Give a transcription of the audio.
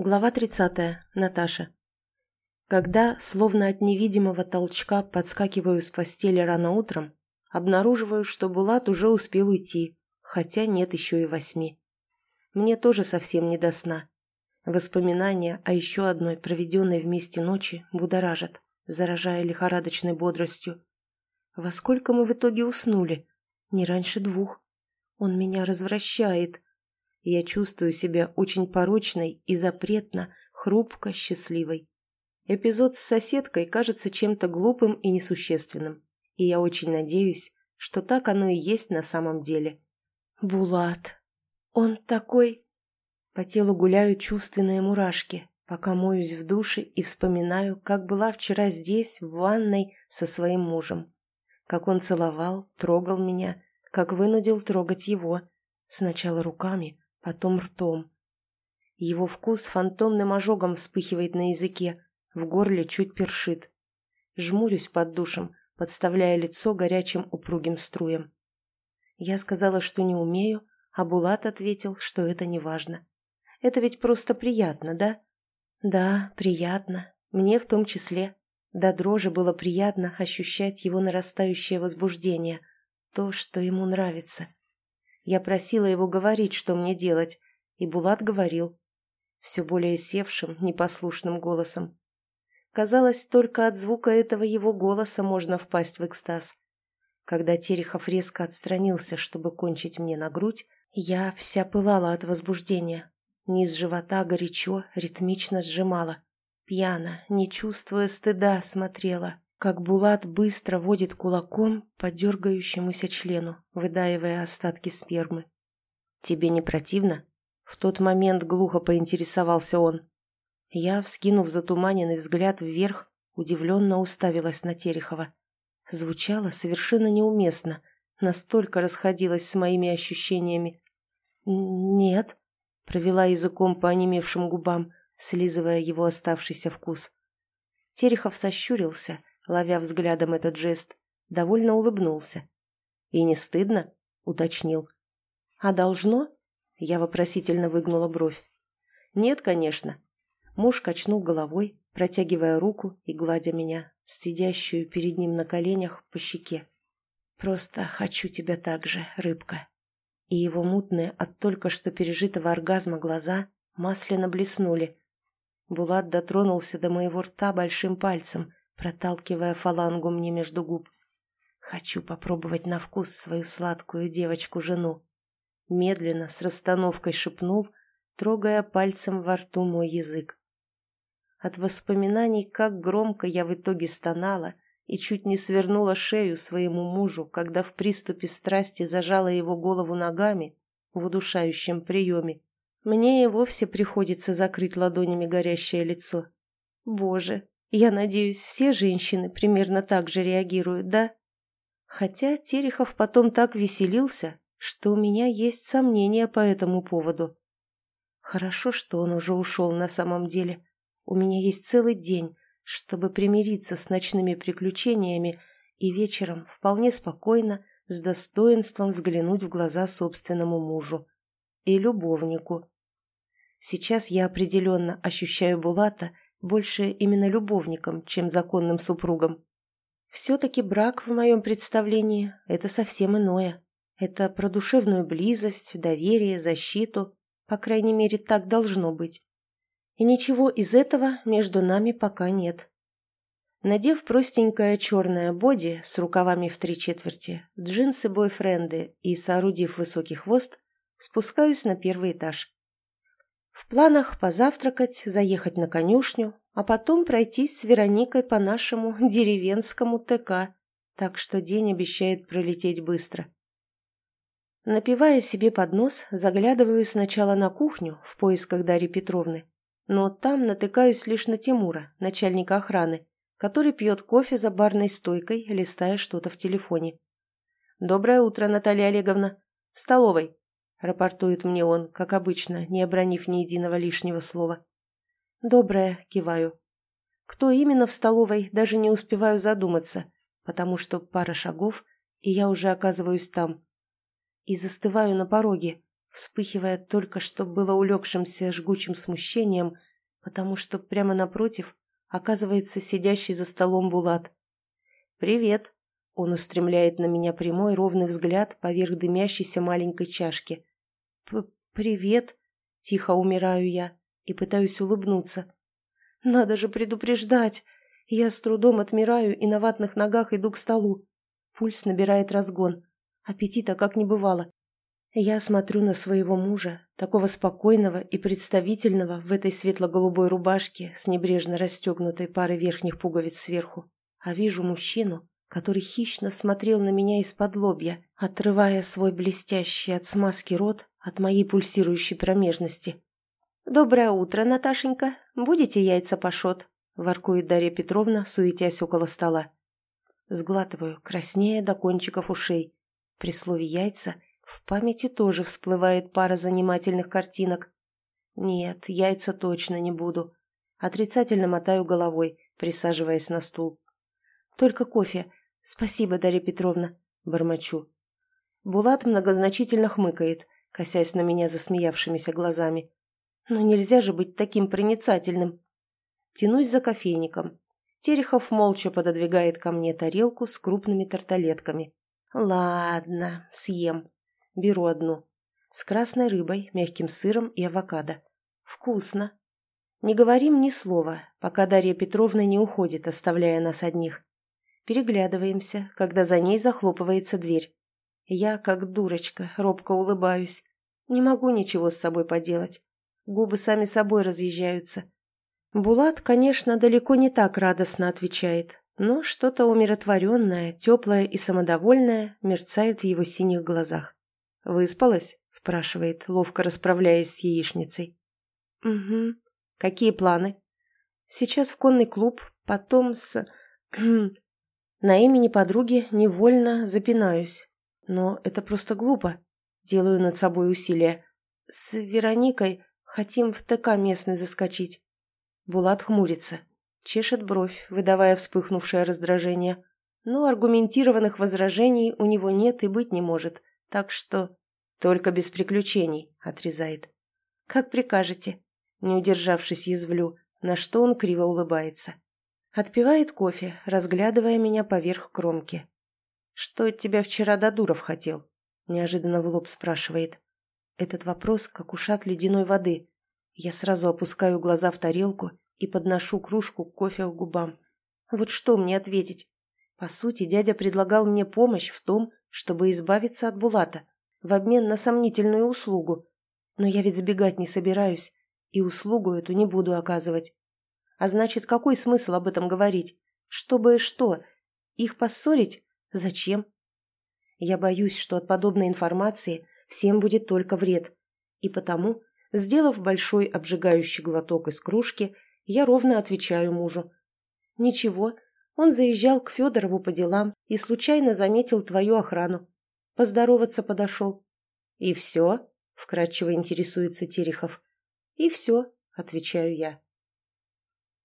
Глава 30. Наташа. Когда, словно от невидимого толчка, подскакиваю с постели рано утром, обнаруживаю, что Булат уже успел уйти, хотя нет еще и восьми. Мне тоже совсем не до сна. Воспоминания о еще одной проведенной вместе ночи будоражат, заражая лихорадочной бодростью. Во сколько мы в итоге уснули? Не раньше двух. Он меня развращает. Я чувствую себя очень порочной и запретно, хрупко счастливой. Эпизод с соседкой кажется чем-то глупым и несущественным, и я очень надеюсь, что так оно и есть на самом деле. Булат. Он такой... По телу гуляют чувственные мурашки, пока моюсь в душе и вспоминаю, как была вчера здесь, в ванной, со своим мужем. Как он целовал, трогал меня, как вынудил трогать его. Сначала руками, потом ртом. Его вкус фантомным ожогом вспыхивает на языке, в горле чуть першит. Жмурюсь под душем, подставляя лицо горячим упругим струям. Я сказала, что не умею, а Булат ответил, что это не важно. Это ведь просто приятно, да? Да, приятно. Мне в том числе. До дрожи было приятно ощущать его нарастающее возбуждение, то, что ему нравится. Я просила его говорить, что мне делать, и Булат говорил, все более севшим, непослушным голосом. Казалось, только от звука этого его голоса можно впасть в экстаз. Когда Терехов резко отстранился, чтобы кончить мне на грудь, я вся пылала от возбуждения. Низ живота горячо, ритмично сжимала. Пьяно, не чувствуя стыда, смотрела, как Булат быстро водит кулаком по дергающемуся члену, выдаивая остатки спермы. «Тебе не противно?» В тот момент глухо поинтересовался он. Я, вскинув затуманенный взгляд вверх, удивленно уставилась на Терехова. Звучало совершенно неуместно, настолько расходилось с моими ощущениями. «Нет», — провела языком по онемевшим губам, слизывая его оставшийся вкус. Терехов сощурился, ловя взглядом этот жест, довольно улыбнулся. «И не стыдно?» — уточнил. «А должно?» — я вопросительно выгнула бровь. «Нет, конечно». Муж качнул головой, протягивая руку и гладя меня, сидящую перед ним на коленях, по щеке. «Просто хочу тебя так же, рыбка». И его мутные от только что пережитого оргазма глаза масляно блеснули. Булат дотронулся до моего рта большим пальцем, проталкивая фалангу мне между губ. Хочу попробовать на вкус свою сладкую девочку-жену. Медленно, с расстановкой шепнул, трогая пальцем во рту мой язык. От воспоминаний, как громко я в итоге стонала и чуть не свернула шею своему мужу, когда в приступе страсти зажала его голову ногами в удушающем приеме, мне и вовсе приходится закрыть ладонями горящее лицо. Боже, я надеюсь, все женщины примерно так же реагируют, да? Хотя Терехов потом так веселился, что у меня есть сомнения по этому поводу. Хорошо, что он уже ушел на самом деле. У меня есть целый день, чтобы примириться с ночными приключениями и вечером вполне спокойно, с достоинством взглянуть в глаза собственному мужу и любовнику. Сейчас я определенно ощущаю Булата больше именно любовником, чем законным супругом. Все-таки брак, в моем представлении, это совсем иное. Это про душевную близость, доверие, защиту. По крайней мере, так должно быть. И ничего из этого между нами пока нет. Надев простенькое черное боди с рукавами в три четверти, джинсы-бойфренды и соорудив высокий хвост, спускаюсь на первый этаж. В планах позавтракать, заехать на конюшню, а потом пройтись с Вероникой по нашему деревенскому ТК, так что день обещает пролететь быстро. Напивая себе под нос, заглядываю сначала на кухню в поисках Дарьи Петровны, но там натыкаюсь лишь на Тимура, начальника охраны, который пьет кофе за барной стойкой, листая что-то в телефоне. «Доброе утро, Наталья Олеговна. В столовой», — рапортует мне он, как обычно, не обронив ни единого лишнего слова. «Доброе», — киваю. Кто именно в столовой, даже не успеваю задуматься, потому что пара шагов, и я уже оказываюсь там. И застываю на пороге, вспыхивая только что было улегшимся жгучим смущением потому что прямо напротив оказывается сидящий за столом Булат. «Привет!» Он устремляет на меня прямой ровный взгляд поверх дымящейся маленькой чашки. «Привет!» – тихо умираю я и пытаюсь улыбнуться. «Надо же предупреждать!» Я с трудом отмираю и на ватных ногах иду к столу. Пульс набирает разгон. Аппетита как не бывало. Я смотрю на своего мужа, такого спокойного и представительного в этой светло-голубой рубашке с небрежно расстегнутой парой верхних пуговиц сверху, а вижу мужчину, который хищно смотрел на меня из-под лобья, отрывая свой блестящий от смазки рот от моей пульсирующей промежности. «Доброе утро, Наташенька. Будете яйца пашот?» – воркует Дарья Петровна, суетясь около стола. Сглатываю, краснея до кончиков ушей. При слове «яйца» в памяти тоже всплывает пара занимательных картинок. Нет, яйца точно не буду. Отрицательно мотаю головой, присаживаясь на стул. Только кофе. Спасибо, Дарья Петровна. Бормочу. Булат многозначительно хмыкает, косясь на меня засмеявшимися глазами. Но нельзя же быть таким проницательным. Тянусь за кофейником. Терехов молча пододвигает ко мне тарелку с крупными тарталетками. Ладно, съем. Беру одну. С красной рыбой, мягким сыром и авокадо. Вкусно. Не говорим ни слова, пока Дарья Петровна не уходит, оставляя нас одних. Переглядываемся, когда за ней захлопывается дверь. Я, как дурочка, робко улыбаюсь. Не могу ничего с собой поделать. Губы сами собой разъезжаются. Булат, конечно, далеко не так радостно отвечает, но что-то умиротворенное, теплое и самодовольное мерцает в его синих глазах. «Выспалась?» – спрашивает, ловко расправляясь с яичницей. «Угу. Какие планы?» «Сейчас в конный клуб, потом с...» На имени подруги невольно запинаюсь. Но это просто глупо. Делаю над собой усилия. С Вероникой хотим в ТК местный заскочить. Булат хмурится, чешет бровь, выдавая вспыхнувшее раздражение. Но аргументированных возражений у него нет и быть не может, так что... Только без приключений, отрезает. Как прикажете. Не удержавшись, язвлю, на что он криво улыбается. Отпивает кофе, разглядывая меня поверх кромки. «Что от тебя вчера Додуров хотел?» Неожиданно в лоб спрашивает. Этот вопрос, как ушат ледяной воды. Я сразу опускаю глаза в тарелку и подношу кружку кофе к губам. Вот что мне ответить? По сути, дядя предлагал мне помощь в том, чтобы избавиться от Булата, в обмен на сомнительную услугу. Но я ведь сбегать не собираюсь, и услугу эту не буду оказывать. А значит, какой смысл об этом говорить? Чтобы что? Их поссорить? Зачем? Я боюсь, что от подобной информации всем будет только вред. И потому Сделав большой обжигающий глоток из кружки, я ровно отвечаю мужу. «Ничего, он заезжал к Федорову по делам и случайно заметил твою охрану. Поздороваться подошел». «И все?» — вкратчиво интересуется Терехов. «И все», — отвечаю я.